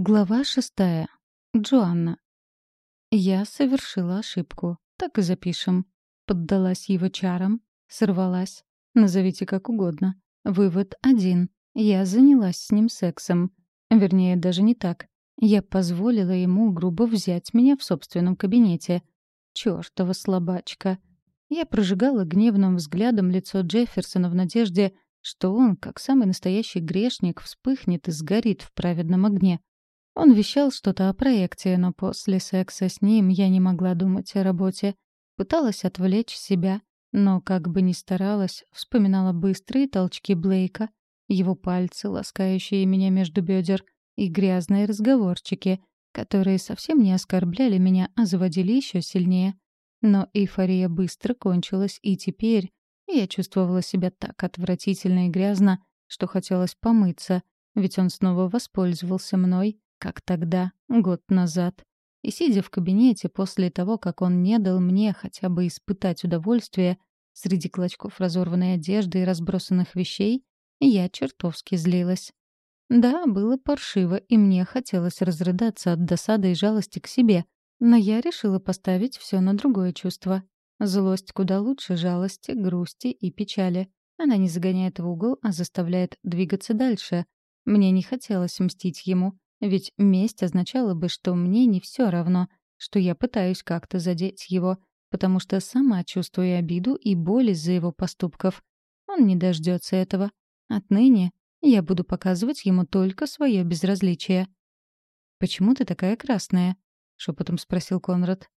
Глава шестая. Джоанна. Я совершила ошибку. Так и запишем. Поддалась его чарам, сорвалась. Назовите как угодно. Вывод один. Я занялась с ним сексом. Вернее, даже не так. Я позволила ему грубо взять меня в собственном кабинете. Чёртова слабачка. Я прожигала гневным взглядом лицо Джефферсона в надежде, что он, как самый настоящий грешник, вспыхнет и сгорит в праведном огне. Он вещал что-то о проекте, но после секса с ним я не могла думать о работе. Пыталась отвлечь себя, но как бы ни старалась, вспоминала быстрые толчки Блейка, его пальцы, ласкающие меня между бедер, и грязные разговорчики, которые совсем не оскорбляли меня, а заводили еще сильнее. Но эйфория быстро кончилась, и теперь я чувствовала себя так отвратительно и грязно, что хотелось помыться, ведь он снова воспользовался мной, как тогда, год назад. И сидя в кабинете после того, как он не дал мне хотя бы испытать удовольствие среди клочков разорванной одежды и разбросанных вещей, я чертовски злилась. Да, было паршиво, и мне хотелось разрыдаться от досады и жалости к себе, но я решила поставить все на другое чувство. Злость куда лучше жалости, грусти и печали. Она не загоняет в угол, а заставляет двигаться дальше. Мне не хотелось мстить ему, ведь месть означала бы, что мне не все равно, что я пытаюсь как-то задеть его, потому что сама чувствую обиду и боль из-за его поступков. Он не дождется этого. Отныне я буду показывать ему только свое безразличие. «Почему ты такая красная?» — шепотом спросил Конрад.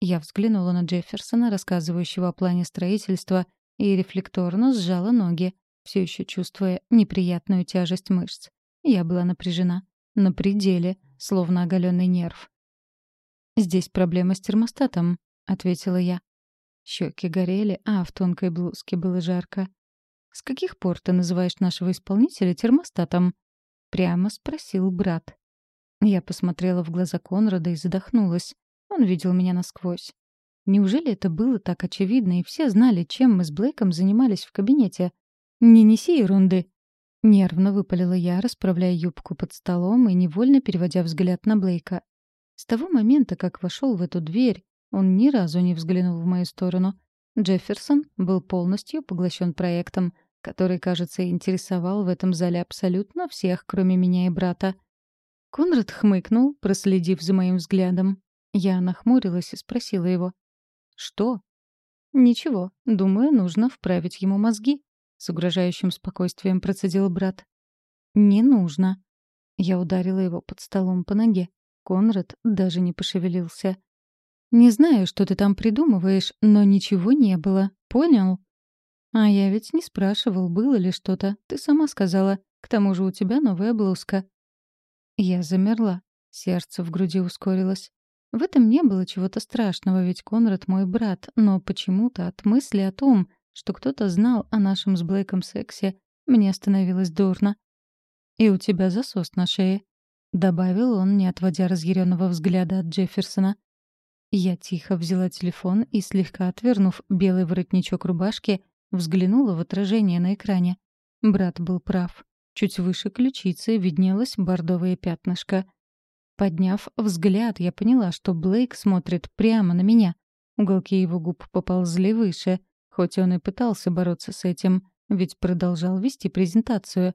Я взглянула на Джефферсона, рассказывающего о плане строительства, и рефлекторно сжала ноги, все еще чувствуя неприятную тяжесть мышц. Я была напряжена. На пределе, словно оголенный нерв. «Здесь проблема с термостатом», — ответила я. Щеки горели, а в тонкой блузке было жарко. «С каких пор ты называешь нашего исполнителя термостатом?» — прямо спросил брат. Я посмотрела в глаза Конрада и задохнулась. Он видел меня насквозь. Неужели это было так очевидно, и все знали, чем мы с Блейком занимались в кабинете? «Не неси ерунды», Нервно выпалила я, расправляя юбку под столом и невольно переводя взгляд на Блейка. С того момента, как вошел в эту дверь, он ни разу не взглянул в мою сторону. Джефферсон был полностью поглощен проектом, который, кажется, интересовал в этом зале абсолютно всех, кроме меня и брата. Конрад хмыкнул, проследив за моим взглядом. Я нахмурилась и спросила его. «Что?» «Ничего. Думаю, нужно вправить ему мозги», с угрожающим спокойствием процедил брат. «Не нужно». Я ударила его под столом по ноге. Конрад даже не пошевелился. «Не знаю, что ты там придумываешь, но ничего не было. Понял?» «А я ведь не спрашивал, было ли что-то. Ты сама сказала. К тому же у тебя новая блузка». Я замерла. Сердце в груди ускорилось. В этом не было чего-то страшного, ведь Конрад мой брат, но почему-то от мысли о том, что кто-то знал о нашем с Блейком сексе, мне становилось дурно. «И у тебя засос на шее», — добавил он, не отводя разъяренного взгляда от Джефферсона. Я тихо взяла телефон и, слегка отвернув белый воротничок рубашки, взглянула в отражение на экране. Брат был прав. Чуть выше ключицы виднелось бордовое пятнышко. Подняв взгляд, я поняла, что Блейк смотрит прямо на меня. Уголки его губ поползли выше — Хоть он и пытался бороться с этим, ведь продолжал вести презентацию.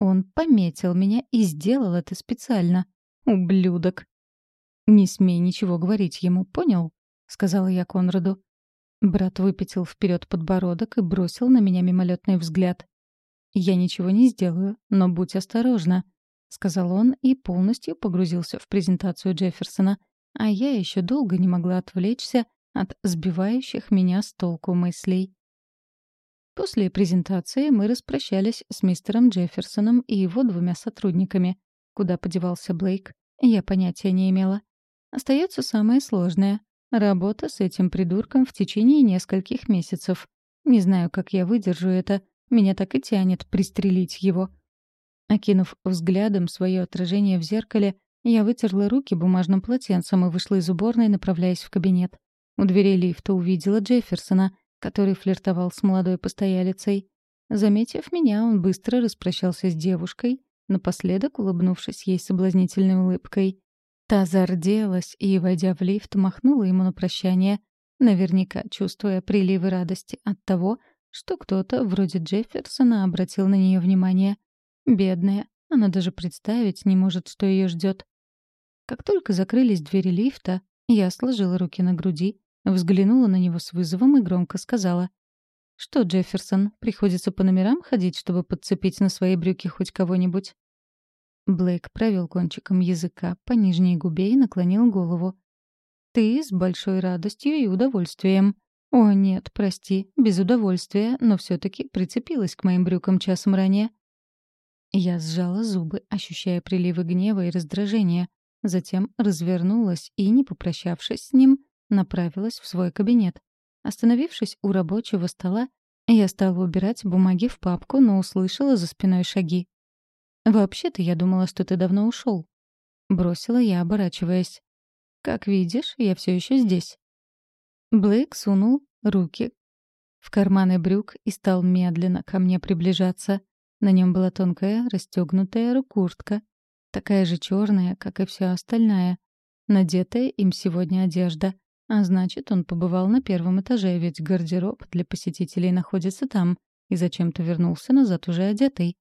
Он пометил меня и сделал это специально. Ублюдок. «Не смей ничего говорить ему, понял?» — сказала я Конраду. Брат выпятил вперед подбородок и бросил на меня мимолетный взгляд. «Я ничего не сделаю, но будь осторожна», — сказал он и полностью погрузился в презентацию Джефферсона, а я еще долго не могла отвлечься от сбивающих меня с толку мыслей. После презентации мы распрощались с мистером Джефферсоном и его двумя сотрудниками. Куда подевался Блейк, я понятия не имела. Остается самое сложное — работа с этим придурком в течение нескольких месяцев. Не знаю, как я выдержу это, меня так и тянет пристрелить его. Окинув взглядом свое отражение в зеркале, я вытерла руки бумажным полотенцем и вышла из уборной, направляясь в кабинет. У дверей лифта увидела Джефферсона, который флиртовал с молодой постоялицей. Заметив меня, он быстро распрощался с девушкой, напоследок улыбнувшись ей соблазнительной улыбкой. Та зарделась и, войдя в лифт, махнула ему на прощание, наверняка чувствуя приливы радости от того, что кто-то вроде Джефферсона обратил на нее внимание. Бедная, она даже представить не может, что ее ждет. Как только закрылись двери лифта, я сложила руки на груди, взглянула на него с вызовом и громко сказала. «Что, Джефферсон, приходится по номерам ходить, чтобы подцепить на свои брюки хоть кого-нибудь?» Блейк провел кончиком языка по нижней губе и наклонил голову. «Ты с большой радостью и удовольствием. О, нет, прости, без удовольствия, но все таки прицепилась к моим брюкам часом ранее». Я сжала зубы, ощущая приливы гнева и раздражения. Затем развернулась и, не попрощавшись с ним, направилась в свой кабинет. Остановившись у рабочего стола, я стала убирать бумаги в папку, но услышала за спиной шаги. «Вообще-то я думала, что ты давно ушел. Бросила я, оборачиваясь. «Как видишь, я все еще здесь». Блейк сунул руки в карманы брюк и стал медленно ко мне приближаться. На нем была тонкая, расстегнутая куртка, такая же черная, как и все остальное, надетая им сегодня одежда. А значит, он побывал на первом этаже, ведь гардероб для посетителей находится там, и зачем-то вернулся назад уже одетый.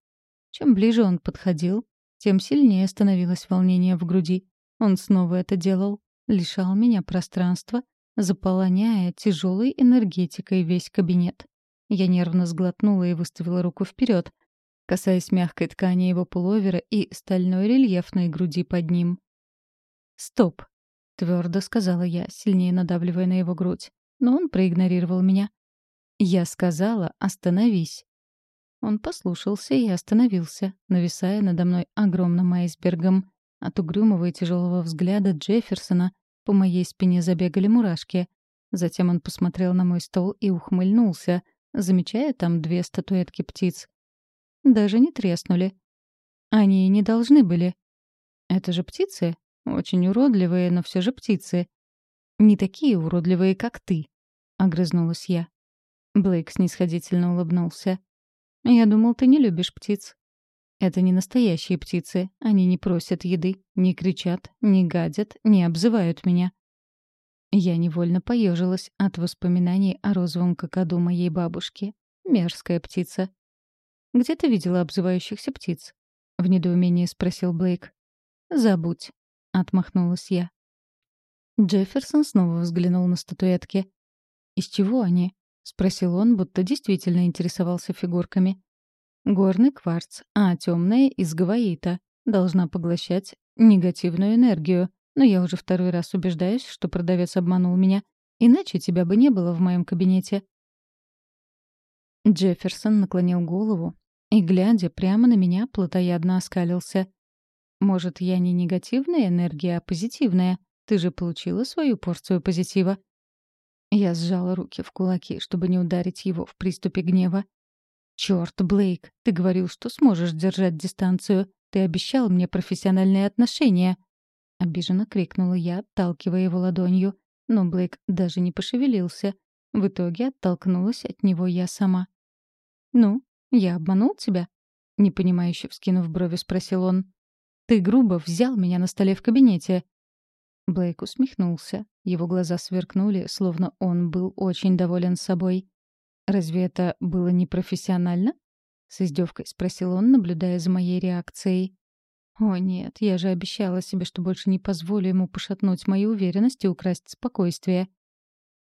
Чем ближе он подходил, тем сильнее становилось волнение в груди. Он снова это делал, лишал меня пространства, заполоняя тяжелой энергетикой весь кабинет. Я нервно сглотнула и выставила руку вперед, касаясь мягкой ткани его пуловера и стальной рельефной груди под ним. «Стоп!» — твердо сказала я, сильнее надавливая на его грудь. Но он проигнорировал меня. «Я сказала, остановись!» Он послушался и остановился, нависая надо мной огромным айсбергом. От угрюмого и тяжелого взгляда Джефферсона по моей спине забегали мурашки. Затем он посмотрел на мой стол и ухмыльнулся, замечая там две статуэтки птиц. Даже не треснули. Они и не должны были. Это же птицы. Очень уродливые, но все же птицы. Не такие уродливые, как ты, — огрызнулась я. Блейк снисходительно улыбнулся. «Я думал, ты не любишь птиц». «Это не настоящие птицы. Они не просят еды, не кричат, не гадят, не обзывают меня». Я невольно поежилась от воспоминаний о розовом какаду моей бабушки. Мерзкая птица. «Где ты видела обзывающихся птиц?» — в недоумении спросил Блейк. «Забудь», — отмахнулась я. Джефферсон снова взглянул на статуэтки. «Из чего они?» — спросил он, будто действительно интересовался фигурками. «Горный кварц, а темная из гаваита. Должна поглощать негативную энергию. Но я уже второй раз убеждаюсь, что продавец обманул меня. Иначе тебя бы не было в моем кабинете». Джефферсон наклонил голову и, глядя прямо на меня, плотоядно оскалился. «Может, я не негативная энергия, а позитивная? Ты же получила свою порцию позитива». Я сжала руки в кулаки, чтобы не ударить его в приступе гнева. «Чёрт, Блейк, ты говорил, что сможешь держать дистанцию. Ты обещал мне профессиональные отношения!» Обиженно крикнула я, отталкивая его ладонью. Но Блейк даже не пошевелился. В итоге оттолкнулась от него я сама. «Ну, я обманул тебя?» Непонимающе вскинув брови, спросил он. «Ты грубо взял меня на столе в кабинете». Блейк усмехнулся. Его глаза сверкнули, словно он был очень доволен собой. «Разве это было непрофессионально?» — с издевкой спросил он, наблюдая за моей реакцией. «О нет, я же обещала себе, что больше не позволю ему пошатнуть мою уверенность и украсть спокойствие.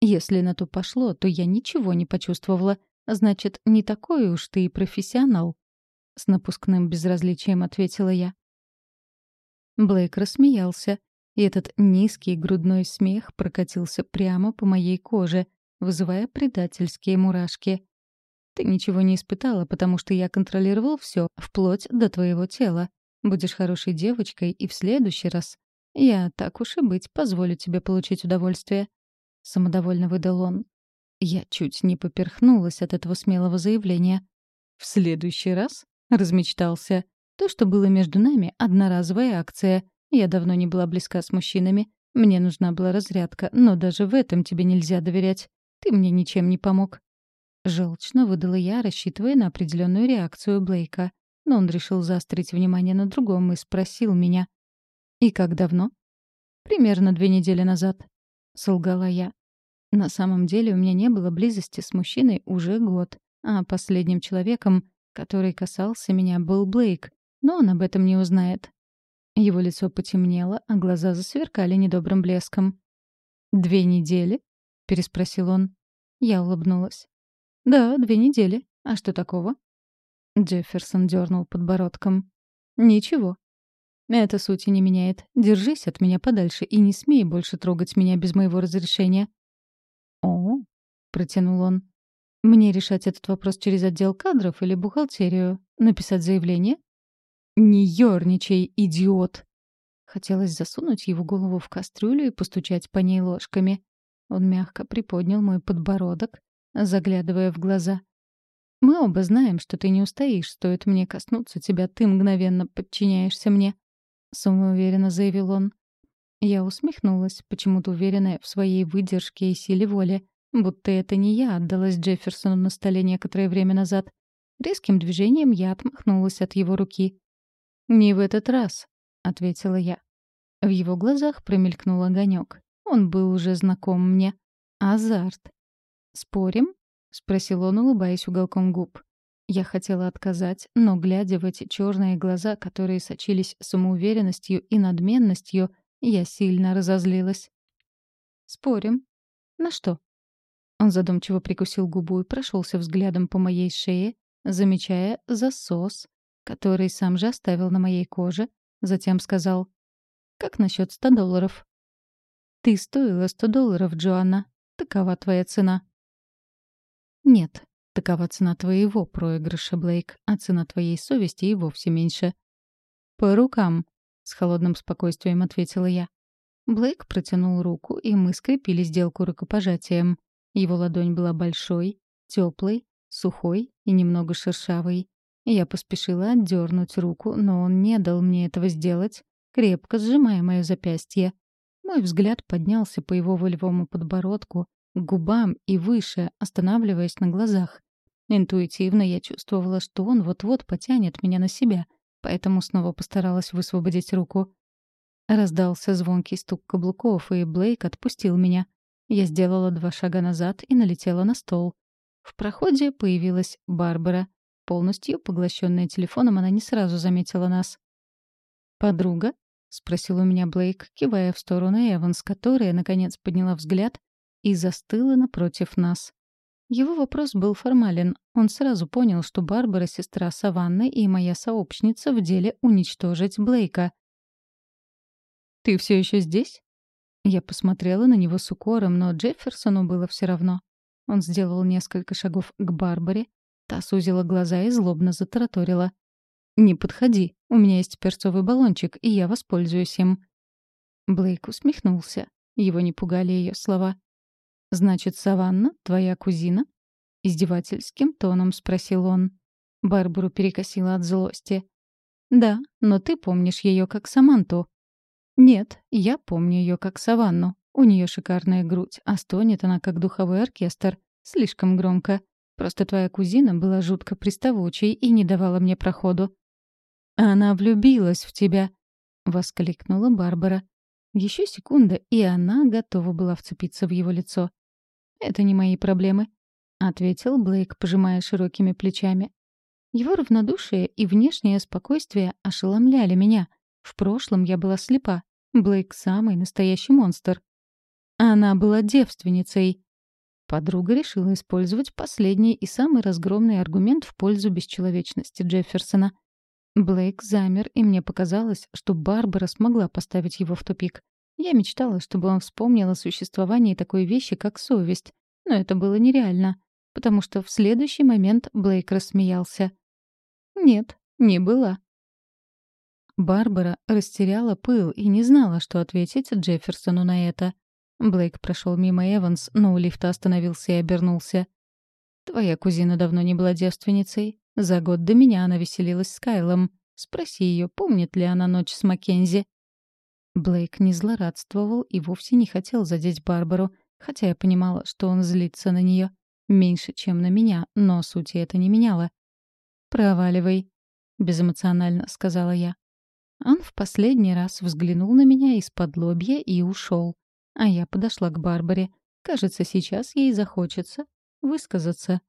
Если на то пошло, то я ничего не почувствовала. Значит, не такой уж ты и профессионал». С напускным безразличием ответила я. Блейк рассмеялся, и этот низкий грудной смех прокатился прямо по моей коже, вызывая предательские мурашки. «Ты ничего не испытала, потому что я контролировал все, вплоть до твоего тела. Будешь хорошей девочкой, и в следующий раз я, так уж и быть, позволю тебе получить удовольствие». Самодовольно выдал он. Я чуть не поперхнулась от этого смелого заявления. «В следующий раз?» — размечтался. «То, что было между нами, — одноразовая акция. Я давно не была близка с мужчинами. Мне нужна была разрядка, но даже в этом тебе нельзя доверять. Ты мне ничем не помог». Желчно выдала я, рассчитывая на определенную реакцию Блейка. но он решил заострить внимание на другом и спросил меня. «И как давно?» «Примерно две недели назад», — солгала я. На самом деле у меня не было близости с мужчиной уже год, а последним человеком, который касался меня, был Блейк, но он об этом не узнает. Его лицо потемнело, а глаза засверкали недобрым блеском. «Две недели?» — переспросил он. Я улыбнулась. «Да, две недели. А что такого?» Джефферсон дернул подбородком. «Ничего. Это сути не меняет. Держись от меня подальше и не смей больше трогать меня без моего разрешения». «О», — протянул он. «Мне решать этот вопрос через отдел кадров или бухгалтерию? Написать заявление?» «Не ёрничай, идиот!» Хотелось засунуть его голову в кастрюлю и постучать по ней ложками. Он мягко приподнял мой подбородок, заглядывая в глаза. «Мы оба знаем, что ты не устоишь. Стоит мне коснуться тебя, ты мгновенно подчиняешься мне», — самоуверенно заявил он. Я усмехнулась, почему-то уверенная в своей выдержке и силе воли, будто это не я отдалась Джефферсону на столе некоторое время назад. Резким движением я отмахнулась от его руки. «Не в этот раз», — ответила я. В его глазах промелькнул огонек. Он был уже знаком мне. Азарт. «Спорим?» — спросил он, улыбаясь уголком губ. Я хотела отказать, но, глядя в эти черные глаза, которые сочились самоуверенностью и надменностью, я сильно разозлилась. «Спорим? На что?» Он задумчиво прикусил губу и прошелся взглядом по моей шее, замечая засос, который сам же оставил на моей коже, затем сказал «Как насчет ста долларов?» «Ты стоила сто долларов, Джоанна. Такова твоя цена». «Нет, такова цена твоего проигрыша, Блейк, а цена твоей совести и вовсе меньше». «По рукам», — с холодным спокойствием ответила я. Блейк протянул руку, и мы скрепили сделку рукопожатием. Его ладонь была большой, теплой, сухой и немного шершавой. Я поспешила отдернуть руку, но он не дал мне этого сделать, крепко сжимая мое запястье. Мой взгляд поднялся по его волевому подбородку, к губам и выше, останавливаясь на глазах. Интуитивно я чувствовала, что он вот-вот потянет меня на себя, поэтому снова постаралась высвободить руку. Раздался звонкий стук каблуков, и Блейк отпустил меня. Я сделала два шага назад и налетела на стол. В проходе появилась Барбара. Полностью поглощенная телефоном, она не сразу заметила нас. «Подруга?» — спросил у меня Блейк, кивая в сторону Эванс, которая, наконец, подняла взгляд и застыла напротив нас. Его вопрос был формален. Он сразу понял, что Барбара — сестра Саванны и моя сообщница в деле уничтожить Блейка. «Ты все еще здесь?» Я посмотрела на него с укором, но Джефферсону было все равно. Он сделал несколько шагов к Барбаре. Та сузила глаза и злобно затараторила. «Не подходи. У меня есть перцовый баллончик, и я воспользуюсь им». Блейк усмехнулся. Его не пугали ее слова. «Значит, Саванна — твоя кузина?» Издевательским тоном спросил он. Барбару перекосила от злости. «Да, но ты помнишь ее как Саманту». «Нет, я помню ее как Саванну. У нее шикарная грудь, а стонет она как духовой оркестр. Слишком громко. Просто твоя кузина была жутко приставучей и не давала мне проходу». «Она влюбилась в тебя», — воскликнула Барбара. Еще секунда, и она готова была вцепиться в его лицо. «Это не мои проблемы», — ответил Блейк, пожимая широкими плечами. Его равнодушие и внешнее спокойствие ошеломляли меня. В прошлом я была слепа. Блейк — самый настоящий монстр. Она была девственницей. Подруга решила использовать последний и самый разгромный аргумент в пользу бесчеловечности Джефферсона. Блейк замер, и мне показалось, что Барбара смогла поставить его в тупик. Я мечтала, чтобы он вспомнил о существовании такой вещи, как совесть. Но это было нереально, потому что в следующий момент Блейк рассмеялся. «Нет, не было». Барбара растеряла пыл и не знала, что ответить Джефферсону на это. Блейк прошел мимо Эванс, но у лифта остановился и обернулся. «Твоя кузина давно не была девственницей. За год до меня она веселилась с Кайлом. Спроси ее, помнит ли она ночь с Маккензи». Блейк не злорадствовал и вовсе не хотел задеть Барбару, хотя я понимала, что он злится на нее. Меньше, чем на меня, но сути это не меняло. «Проваливай». безэмоционально сказала я. Он в последний раз взглянул на меня из-под лобья и ушел. А я подошла к Барбаре. Кажется, сейчас ей захочется высказаться.